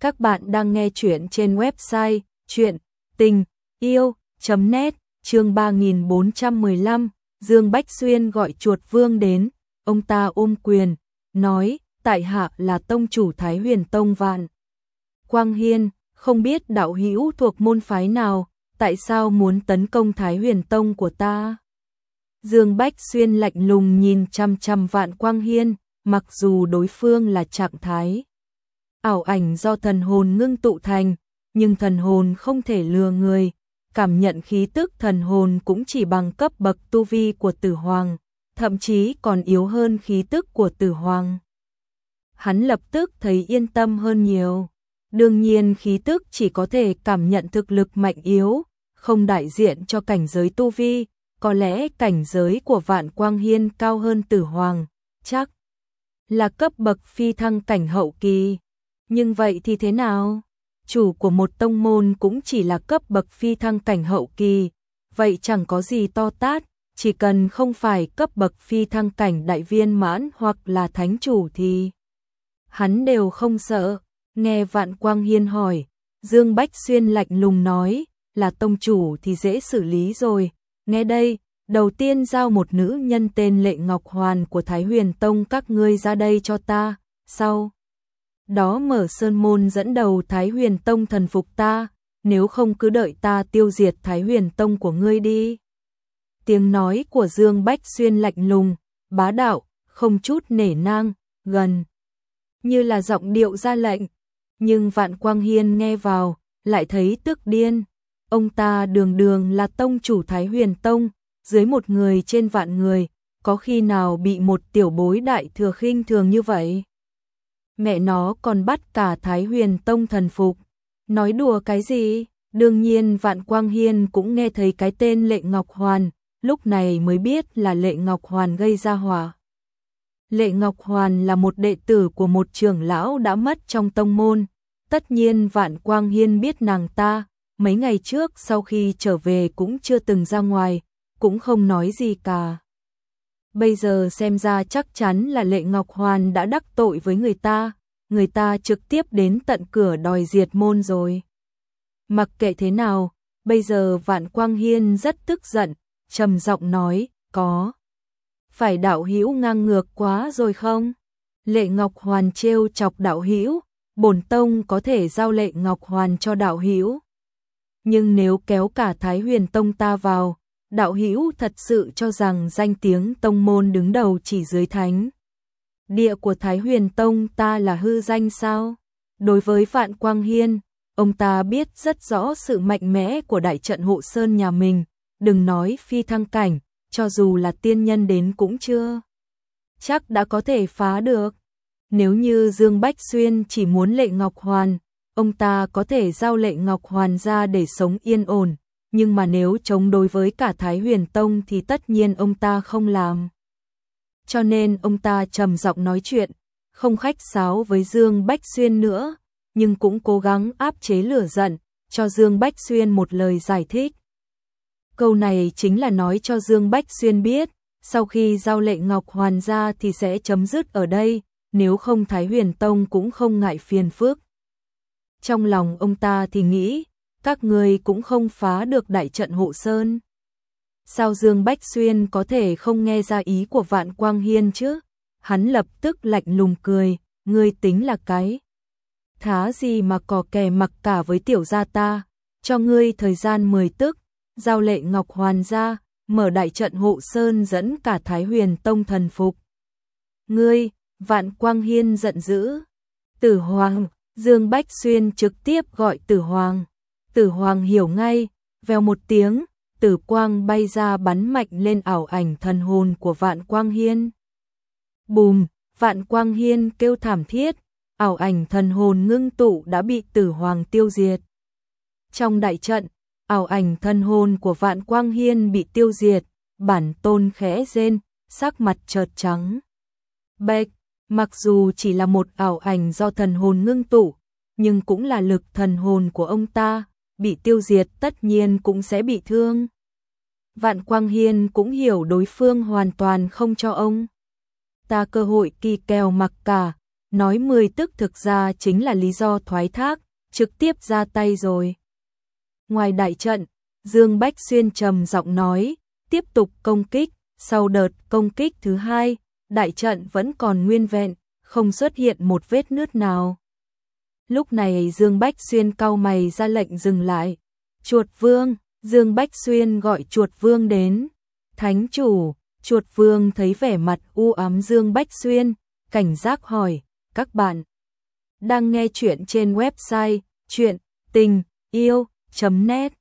Các bạn đang nghe chuyện trên website chuyện tình yêu.net chương 3415 Dương Bách Xuyên gọi chuột vương đến, ông ta ôm quyền, nói tại hạ là tông chủ Thái huyền tông vạn. Quang Hiên, không biết đạo hữu thuộc môn phái nào, tại sao muốn tấn công Thái huyền tông của ta? Dương Bách Xuyên lạnh lùng nhìn chăm chăm vạn Quang Hiên, mặc dù đối phương là trạng thái ảo ảnh do thần hồn ngưng tụ thành, nhưng thần hồn không thể lừa người, cảm nhận khí tức thần hồn cũng chỉ bằng cấp bậc tu vi của tử hoàng, thậm chí còn yếu hơn khí tức của tử hoàng. Hắn lập tức thấy yên tâm hơn nhiều. Đương nhiên khí tức chỉ có thể cảm nhận thực lực mạnh yếu, không đại diện cho cảnh giới tu vi, có lẽ cảnh giới của Vạn Quang Hiên cao hơn Tử Hoàng, chắc là cấp bậc phi thăng cảnh hậu kỳ. Nhưng vậy thì thế nào? Chủ của một tông môn cũng chỉ là cấp bậc phi thăng cảnh hậu kỳ, vậy chẳng có gì to tát, chỉ cần không phải cấp bậc phi thăng cảnh đại viên mãn hoặc là thánh chủ thì hắn đều không sợ. Nghe Vạn Quang Hiên hỏi, Dương Bách Xuyên lạnh lùng nói, là tông chủ thì dễ xử lý rồi. Nghe đây, đầu tiên giao một nữ nhân tên Lệ Ngọc Hoàn của Thái Huyền Tông các ngươi ra đây cho ta, sau đó mở sơn môn dẫn đầu Thái Huyền Tông thần phục ta, nếu không cứ đợi ta tiêu diệt Thái Huyền Tông của ngươi đi. Tiếng nói của Dương Bách Xuyên lạnh lùng, bá đạo, không chút nể nang, gần như là giọng điệu ra lệnh, nhưng Vạn Quang Hiên nghe vào, lại thấy tức điên. Ông ta đường đường là tông chủ Thái Huyền Tông, dưới một người trên vạn người, có khi nào bị một tiểu bối đại thừa khinh thường như vậy? Mẹ nó còn bắt cả Thái Huyền Tông thần phục. Nói đùa cái gì? Đương nhiên Vạn Quang Hiên cũng nghe thấy cái tên Lệ Ngọc Hoàn, lúc này mới biết là Lệ Ngọc Hoàn gây ra hỏa. Lệ Ngọc Hoàn là một đệ tử của một trưởng lão đã mất trong tông môn. Tất nhiên Vạn Quang Hiên biết nàng ta, mấy ngày trước sau khi trở về cũng chưa từng ra ngoài, cũng không nói gì cả. Bây giờ xem ra chắc chắn là Lệ Ngọc Hoàn đã đắc tội với người ta, người ta trực tiếp đến tận cửa đòi diệt môn rồi. Mặc kệ thế nào, bây giờ Vạn Quang Hiên rất tức giận, trầm giọng nói, có. Phải đạo hữu ngang ngược quá rồi không? Lệ Ngọc Hoàn trêu chọc đạo hữu, bổn tông có thể giao Lệ Ngọc Hoàn cho đạo hữu. Nhưng nếu kéo cả Thái Huyền Tông ta vào, đạo hữu thật sự cho rằng danh tiếng tông môn đứng đầu chỉ dưới thánh. Địa của Thái Huyền Tông ta là hư danh sao? Đối với Vạn Quang Hiên, ông ta biết rất rõ sự mạnh mẽ của đại trận hộ sơn nhà mình, đừng nói phi thăng cảnh, cho dù là tiên nhân đến cũng chưa. Chắc đã có thể phá được. Nếu như Dương Bách Xuyên chỉ muốn lệ Ngọc Hoàn, ông ta có thể giao lệ Ngọc Hoàn ra để sống yên ổn, nhưng mà nếu chống đối với cả Thái Huyền Tông thì tất nhiên ông ta không làm. Cho nên ông ta trầm giọng nói chuyện, không khách sáo với Dương Bách Xuyên nữa, nhưng cũng cố gắng áp chế lửa giận, cho Dương Bách Xuyên một lời giải thích. Câu này chính là nói cho Dương Bách Xuyên biết, sau khi giao lệ Ngọc Hoàn ra thì sẽ chấm dứt ở đây, nếu không Thái Huyền Tông cũng không ngại phiền phức. Trong lòng ông ta thì nghĩ, các người cũng không phá được đại trận hộ sơn. Sao Dương Bách Xuyên có thể không nghe ra ý của Vạn Quang Hiên chứ? Hắn lập tức lạnh lùng cười, ngươi tính là cái. Thá gì mà cò kè mặc cả với tiểu gia ta, cho ngươi thời gian 10 tức, giao lệ Ngọc Hoàn ra, mở đại trận hộ sơn dẫn cả Thái Huyền Tông thần phục. Ngươi, Vạn Quang Hiên giận dữ. Tử Hoàng, Dương Bách Xuyên trực tiếp gọi Tử Hoàng. Tử Hoàng hiểu ngay, vèo một tiếng, tử quang bay ra bắn mạnh lên ảo ảnh thần hồn của Vạn Quang Hiên. Bùm, Vạn Quang Hiên kêu thảm thiết, ảo ảnh thần hồn ngưng tụ đã bị tử hoàng tiêu diệt. Trong đại trận, ảo ảnh thần hồn của Vạn Quang Hiên bị tiêu diệt, bản tôn khẽ rên, sắc mặt chợt trắng. Bạch, mặc dù chỉ là một ảo ảnh do thần hồn ngưng tụ, nhưng cũng là lực thần hồn của ông ta, bị tiêu diệt tất nhiên cũng sẽ bị thương. Vạn Quang Hiên cũng hiểu đối phương hoàn toàn không cho ông. Ta cơ hội kỳ kèo mặc cả, nói 10 tức thực ra chính là lý do thoái thác, trực tiếp ra tay rồi. Ngoài đại trận, Dương Bách Xuyên trầm giọng nói, tiếp tục công kích, sau đợt công kích thứ hai, đại trận vẫn còn nguyên vẹn, không xuất hiện một vết nứt nào. Lúc này Dương Bách Xuyên cau mày ra lệnh dừng lại. Chuột vương, Dương Bách Xuyên gọi chuột vương đến. Thánh chủ, chuột vương thấy vẻ mặt u ám Dương Bách Xuyên, cảnh giác hỏi, các bạn đang nghe chuyện trên website chuyện tình yêu.net